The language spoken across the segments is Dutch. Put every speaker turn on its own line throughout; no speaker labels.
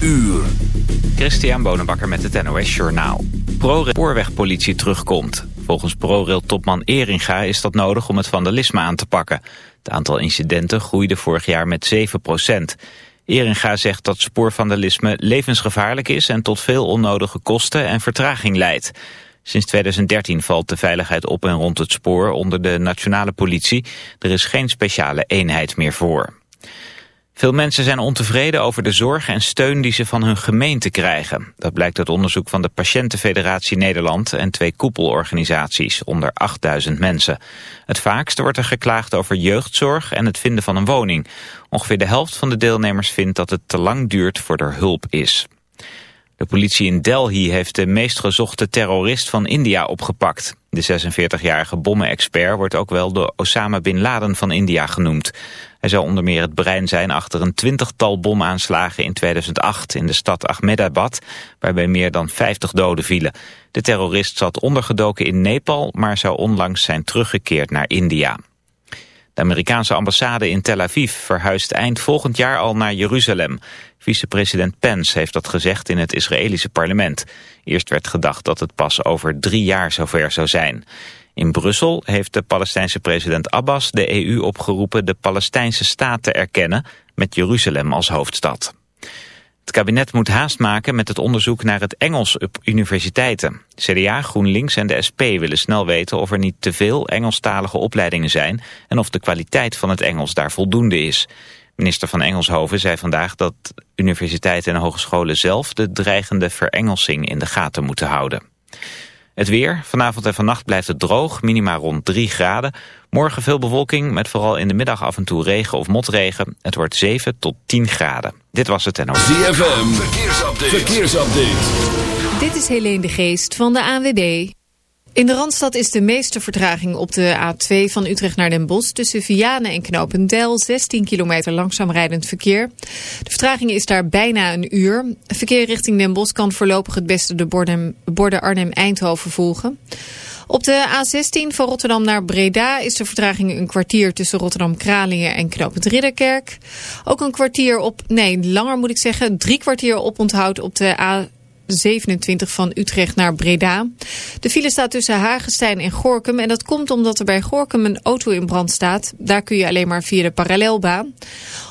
uur.
Christian Bonenbakker met het NOS Journaal. ProRail spoorwegpolitie terugkomt. Volgens ProRail-topman Eringa is dat nodig om het vandalisme aan te pakken. Het aantal incidenten groeide vorig jaar met 7% Eringa zegt dat spoorvandalisme levensgevaarlijk is... en tot veel onnodige kosten en vertraging leidt. Sinds 2013 valt de veiligheid op en rond het spoor onder de nationale politie. Er is geen speciale eenheid meer voor. Veel mensen zijn ontevreden over de zorg en steun die ze van hun gemeente krijgen. Dat blijkt uit onderzoek van de Patiëntenfederatie Nederland en twee koepelorganisaties onder 8000 mensen. Het vaakst wordt er geklaagd over jeugdzorg en het vinden van een woning. Ongeveer de helft van de deelnemers vindt dat het te lang duurt voor er hulp is. De politie in Delhi heeft de meest gezochte terrorist van India opgepakt. De 46-jarige bommenexpert wordt ook wel de Osama Bin Laden van India genoemd. Hij zou onder meer het brein zijn achter een twintigtal bomaanslagen in 2008 in de stad Ahmedabad, waarbij meer dan 50 doden vielen. De terrorist zat ondergedoken in Nepal, maar zou onlangs zijn teruggekeerd naar India. De Amerikaanse ambassade in Tel Aviv verhuist eind volgend jaar al naar Jeruzalem. Vicepresident Pence heeft dat gezegd in het Israëlische parlement. Eerst werd gedacht dat het pas over drie jaar zover zou zijn. In Brussel heeft de Palestijnse president Abbas de EU opgeroepen de Palestijnse staat te erkennen met Jeruzalem als hoofdstad. Het kabinet moet haast maken met het onderzoek naar het Engels op universiteiten. CDA, GroenLinks en de SP willen snel weten of er niet te veel Engelstalige opleidingen zijn en of de kwaliteit van het Engels daar voldoende is. Minister van Engelshoven zei vandaag dat universiteiten en hogescholen zelf de dreigende verengelsing in de gaten moeten houden. Het weer. Vanavond en vannacht blijft het droog, minima rond 3 graden. Morgen veel bewolking, met vooral in de middag af en toe regen of motregen. Het wordt 7 tot 10 graden. Dit was het en
ZFM, verkeersupdate. verkeersupdate.
Dit is Helene de Geest van de ANWB. In de Randstad is de meeste vertraging op de A2 van Utrecht naar Den Bosch... tussen Vianen en Knopendel, 16 kilometer langzaam rijdend verkeer. De vertraging is daar bijna een uur. Verkeer richting Den Bosch kan voorlopig het beste de borden Arnhem-Eindhoven volgen. Op de A16 van Rotterdam naar Breda is de vertraging een kwartier tussen Rotterdam-Kralingen en Knopend Ridderkerk. Ook een kwartier op, nee langer moet ik zeggen, drie kwartier op onthoud op de A16. 27 van Utrecht naar Breda. De file staat tussen Hagestein en Gorkum. En dat komt omdat er bij Gorkum een auto in brand staat. Daar kun je alleen maar via de parallelbaan.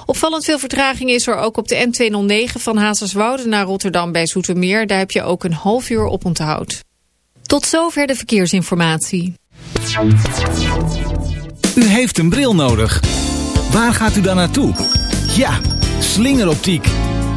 Opvallend veel vertraging is er ook op de N209 van Hazerswoude naar Rotterdam bij Zoetermeer. Daar heb je ook een half uur op onthoud. Tot zover de verkeersinformatie.
U heeft een bril nodig. Waar gaat u dan naartoe? Ja, slingeroptiek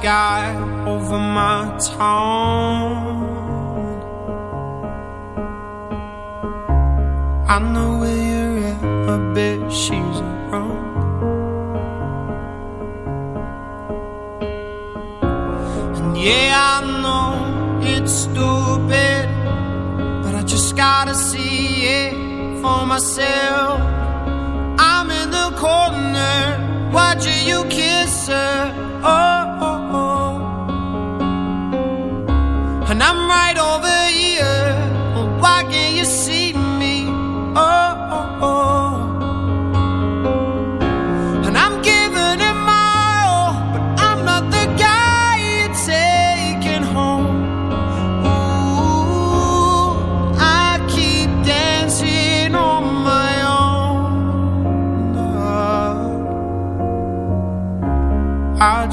sky over my town.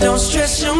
don't
stress your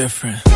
different.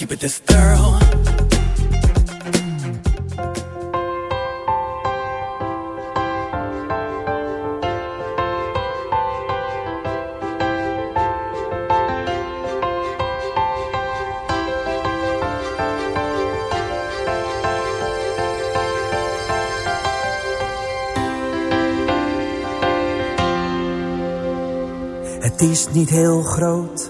keep it this thorough.
Het is niet heel groot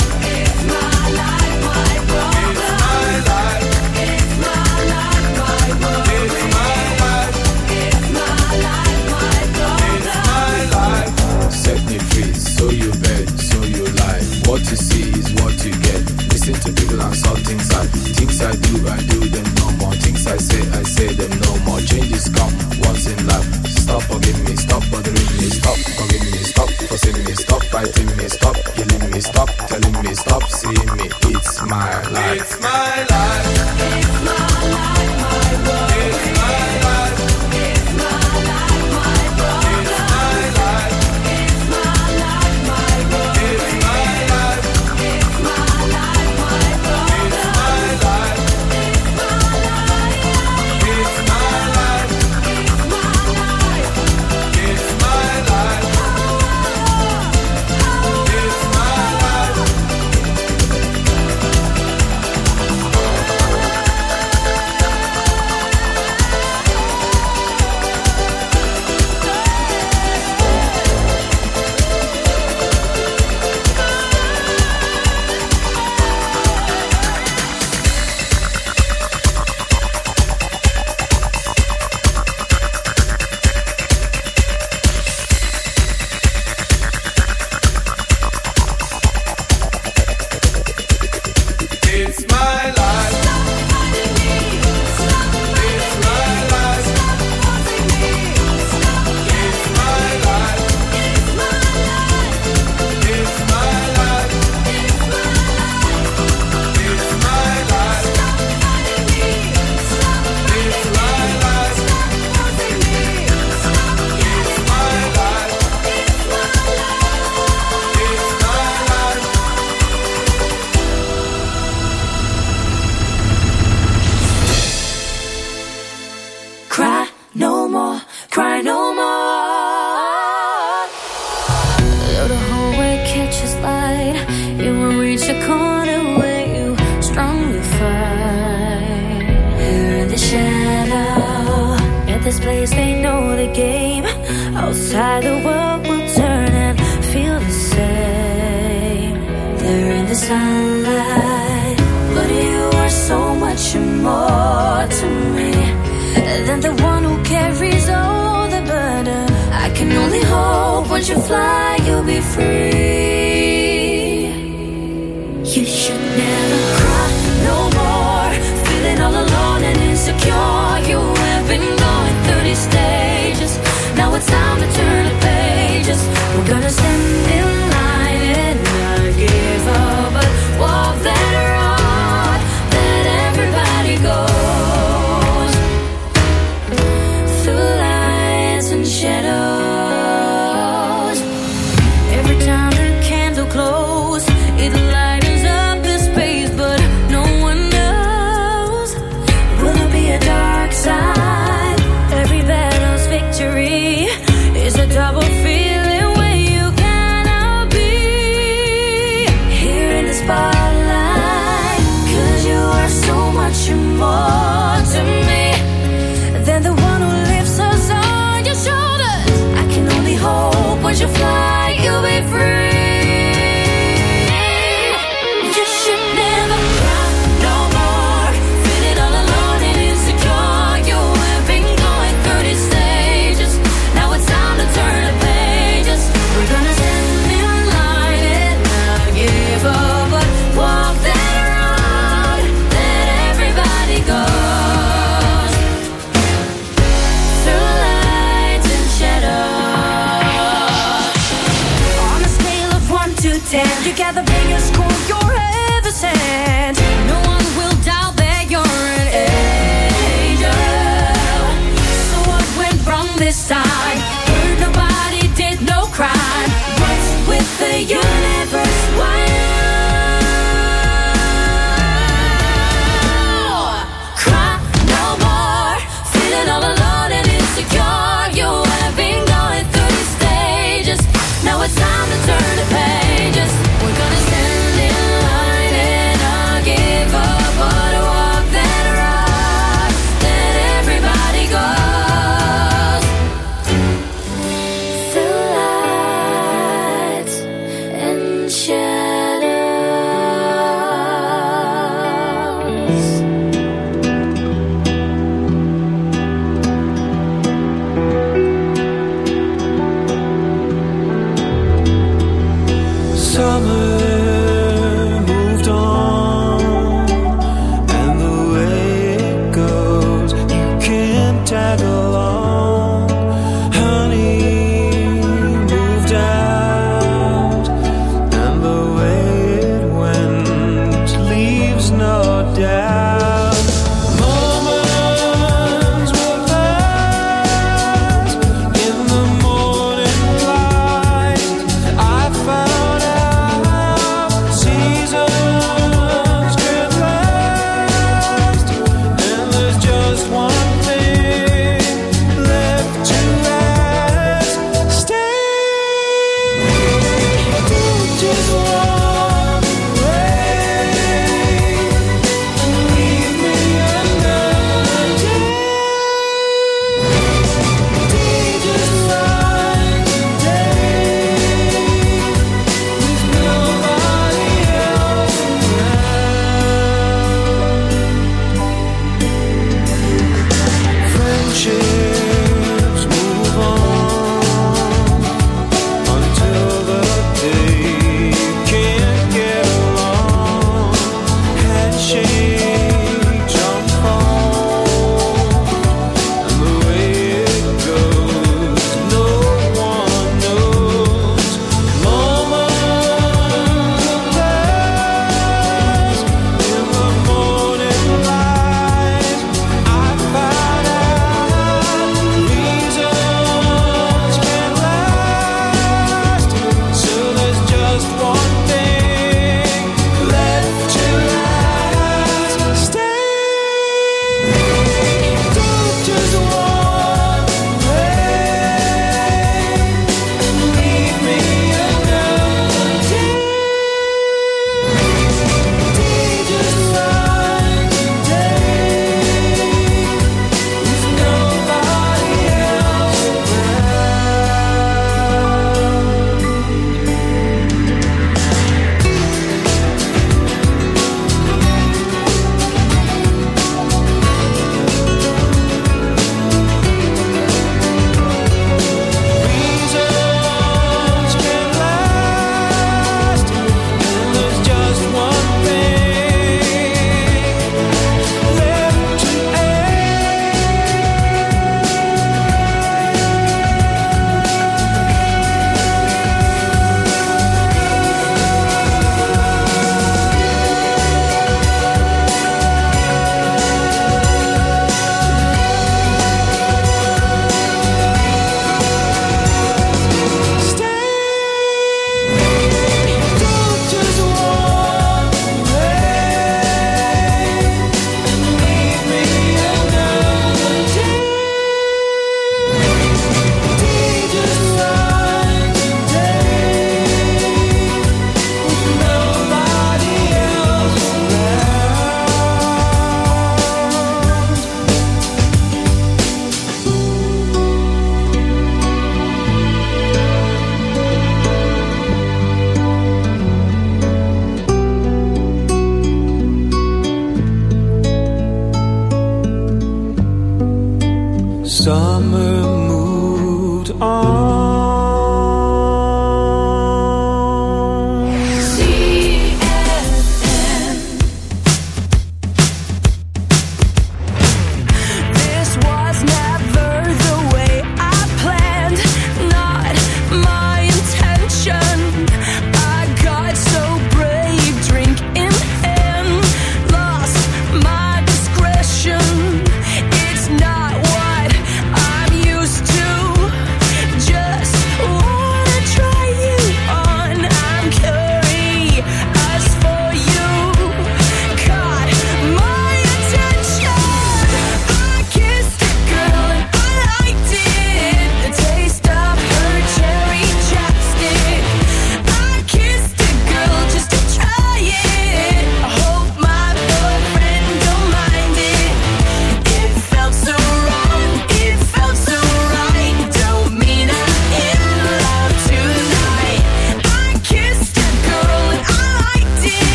I do them no more. Things I say, I say them no more. Changes come.